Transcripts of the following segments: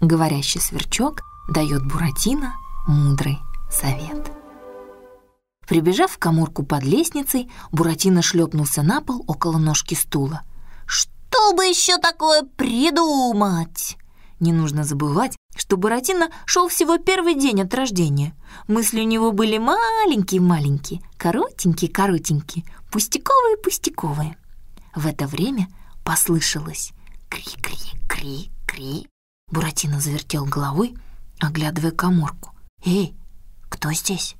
Говорящий сверчок дает Буратино мудрый совет. Прибежав в коморку под лестницей, Буратино шлепнулся на пол около ножки стула. «Что бы еще такое придумать?» Не нужно забывать, что Буратино шел всего первый день от рождения. Мысли у него были маленькие-маленькие, коротенькие-коротенькие, пустяковые-пустяковые. В это время послышалось «кри-кри-кри-кри». Буратино завертел головой, оглядывая коморку. «Эй, кто здесь?»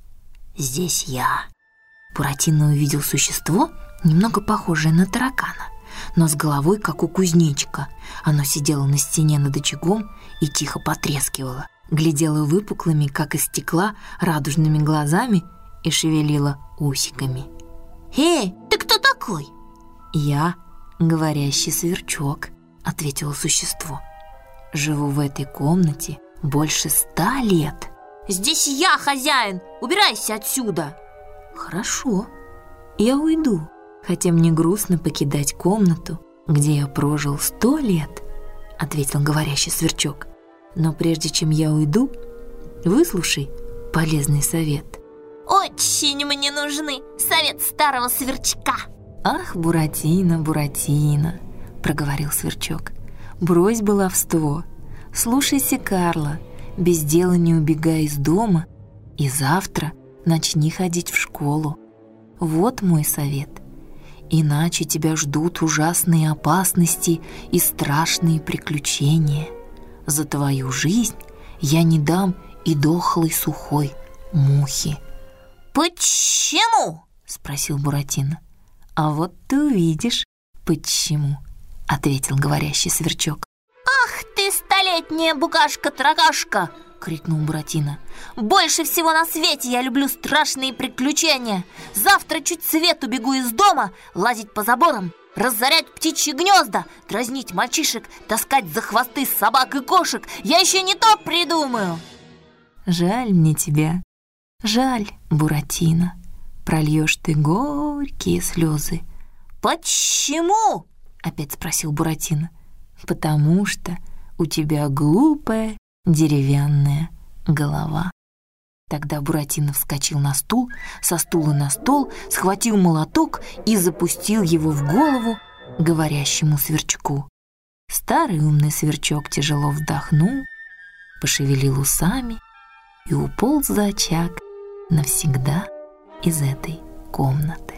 «Здесь я». Буратино увидел существо, немного похожее на таракана, но с головой, как у кузнечика. Оно сидело на стене над очагом и тихо потрескивало, глядело выпуклыми, как из стекла, радужными глазами и шевелило усиками. «Эй, ты кто такой?» «Я говорящий сверчок», — ответило существо. «Живу в этой комнате больше ста лет». Здесь я хозяин! Убирайся отсюда!» «Хорошо, я уйду, хотя мне грустно покидать комнату, где я прожил сто лет», — ответил говорящий сверчок. «Но прежде чем я уйду, выслушай полезный совет». «Очень мне нужны совет старого сверчка!» «Ах, Буратино, Буратино!» — проговорил сверчок. «Брось баловство, слушайся Карла, без дела не убегай из дома и завтра начни ходить в школу. Вот мой совет. Иначе тебя ждут ужасные опасности и страшные приключения. За твою жизнь я не дам и дохлой сухой мухи. «Почему?» — спросил Буратино. «А вот ты увидишь, почему», — ответил говорящий сверчок. «Ах ты, столетняя букашка-тракашка!» — крикнул Буратино. «Больше всего на свете я люблю страшные приключения! Завтра чуть свет убегу из дома, лазить по заборам, разорять птичьи гнезда, дразнить мальчишек, таскать за хвосты собак и кошек. Я еще не то придумаю!» «Жаль мне тебя, жаль, Буратино. Прольешь ты горькие слезы». «Почему?» — опять спросил Буратино потому что у тебя глупая деревянная голова». Тогда Буратино вскочил на стул, со стула на стол, схватил молоток и запустил его в голову говорящему сверчку. Старый умный сверчок тяжело вздохнул, пошевелил усами и уполз за очаг навсегда из этой комнаты.